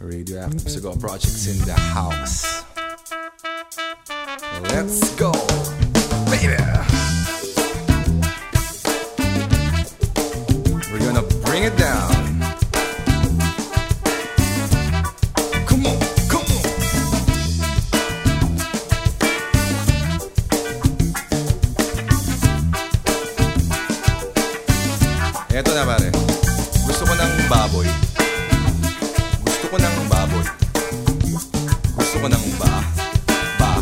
Radioactive Cigar Projects in the house. Let's go, Ko ng ba. Ba.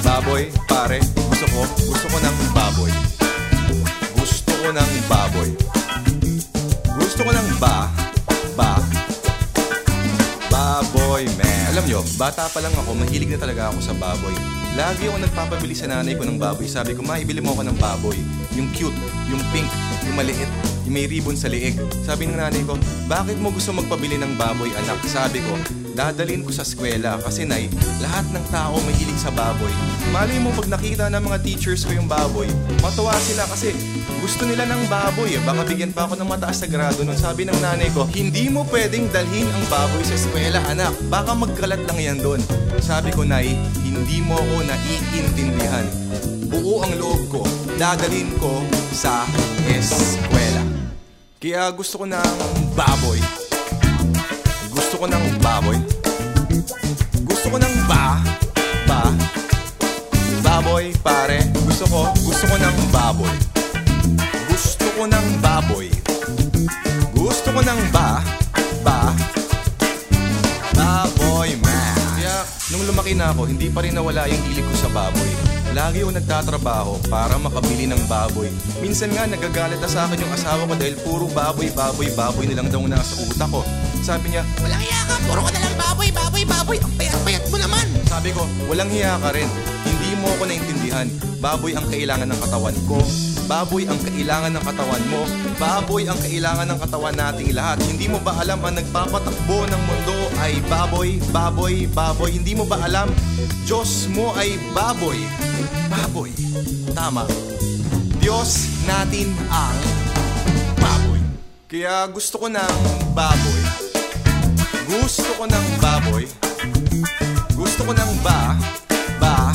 Baboy, pare. Gusto ko. Gusto ko ng baboy. Gusto ko ng baboy. Gusto ko ng ba. Ba. Baboy, man. Alam nyo, bata pa lang ako, mahilig na talaga ako sa baboy. Lagi ako nagpapabili sa nanay ko ng baboy. Sabi ko, ma, ibili mo ako ng baboy. Yung cute, yung pink, yung maliit, yung may ribbon sa liig. Sabi ng nanay ko, bakit mo gusto magpabili ng baboy, anak? Sabi ko, dadalhin ko sa eskwela kasi nay, lahat ng tao mahilig sa baboy. Mali mo pag nakita ng mga teachers ko yung baboy, matuwa sila kasi gusto nila ng baboy. Baka bigyan pa ako ng mataas na grado nun. Sabi ng nanay ko, hindi mo pwedeng dalhin ang baboy sa eskwela, anak. Baka magkalat lang yan doon. Sabi ko, Nay, hindi mo ako naiintindihan. Buo ang loob ko. Dadalhin ko sa eskwela. Kaya gusto ko ng baboy. Gusto ko ng baboy. Gusto ko ng ba, ba, baboy, pare. Gusto ko, gusto ko ng baboy. Gusto ko ng baboy. Gusto ko ng ba, ba, baboy man. Kaya nung lumaki na ako, hindi pa rin nawala yung hilig ko sa baboy. Lagi ako nagtatrabaho para makabili ng baboy. Minsan nga nagagalit na sa akin yung asawa ko dahil puro baboy, baboy, baboy na lang daw nasa utak ko. Sabi niya, Walang iya ka, puro ka na lang baboy, baboy, baboy. Ang payat-payat mo naman. Sabi ko, walang hiya ka rin. Hindi mo ako naintindihan. Baboy ang kailangan ng katawan ko. Baboy ang kailangan ng katawan mo. Baboy ang kailangan ng katawan nating lahat. Hindi mo ba alam ang nagpapatakbo ng mundo ay baboy, baboy, baboy? Hindi mo ba alam? Diyos mo ay baboy. Baboy. Tama. Diyos natin ang baboy. Kaya gusto ko ng baboy. Gusto ko ng baboy. Gusto ko ng ba, ba,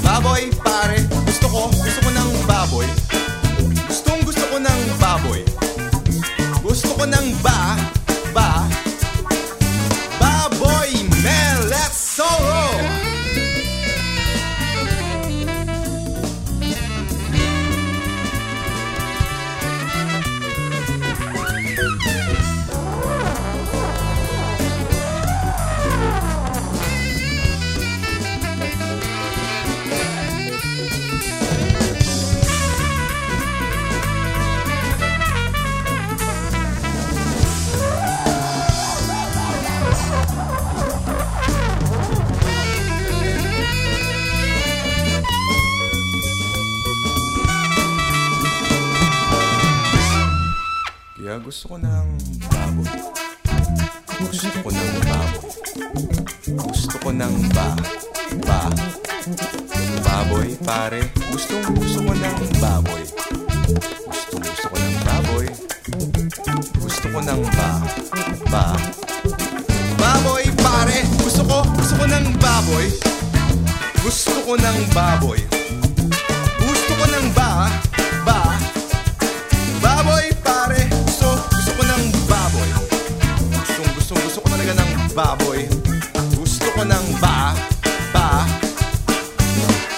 baboy, pare. Ko ng ba, ba, Kaya gusto ko ng baboy. Gusto ko ng baboy. Gusto ko ng ba, ba, baboy, pare. Gustong gusto ko ng baboy. Gustong gusto ko ng baboy. Gusto ko ng ba, ba, baboy, pare. Gusto ko, gusto ko ng baboy. Gusto ko ng baboy. Baboy. Gusto ko ng ba, ba,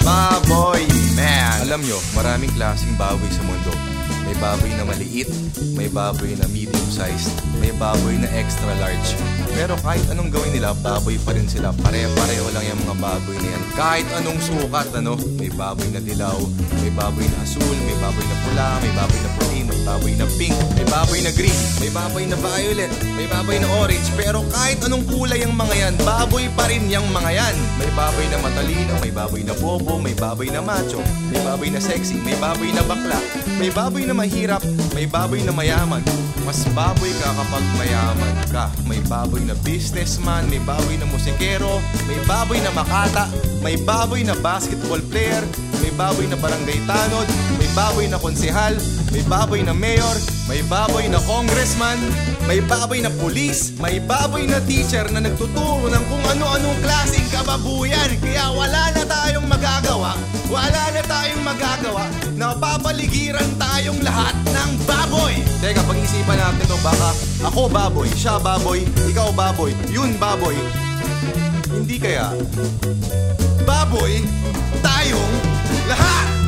baboy, man. Alam nyo, maraming klaseng baboy sa mundo. Baboy na maliit, may baboy na medium sized, may baboy na extra large. Pero kahit anong gawin nila, baboy pa rin sila. Pare-pareho lang yung mga baboy na yan. Kahit anong sukat, ano, may baboy na dilaw, may baboy na asul, may baboy na pula, may baboy na puti, may baboy na pink, may baboy na green, may baboy na violet, may baboy na orange. Pero kahit anong kulay ang mga yan, baboy pa rin yung mga yan. May baboy na matalino, may baboy na bobo, may baboy na macho, may baboy na sexy, may baboy na bakla, may baboy na mahirap mahirap, may baboy na mayaman. Mas baboy ka kapag mayaman ka. May baboy na businessman, may baboy na musikero, may baboy na makata, may baboy na basketball player, may baboy na barangay tanod, may baboy na konsehal, may baboy na mayor, may baboy na congressman, may baboy na pulis, may baboy na teacher na nagtuturo ng kung ano-anong klaseng kababuyan. Kaya wala na tayong magagawa, wala na tayong magagawa, napapaligiran tayong lahat ng baboy. Teka, pag-isipan natin to baka ako baboy, siya baboy, ikaw baboy, yun baboy. Hindi kaya baboy tayong lahat.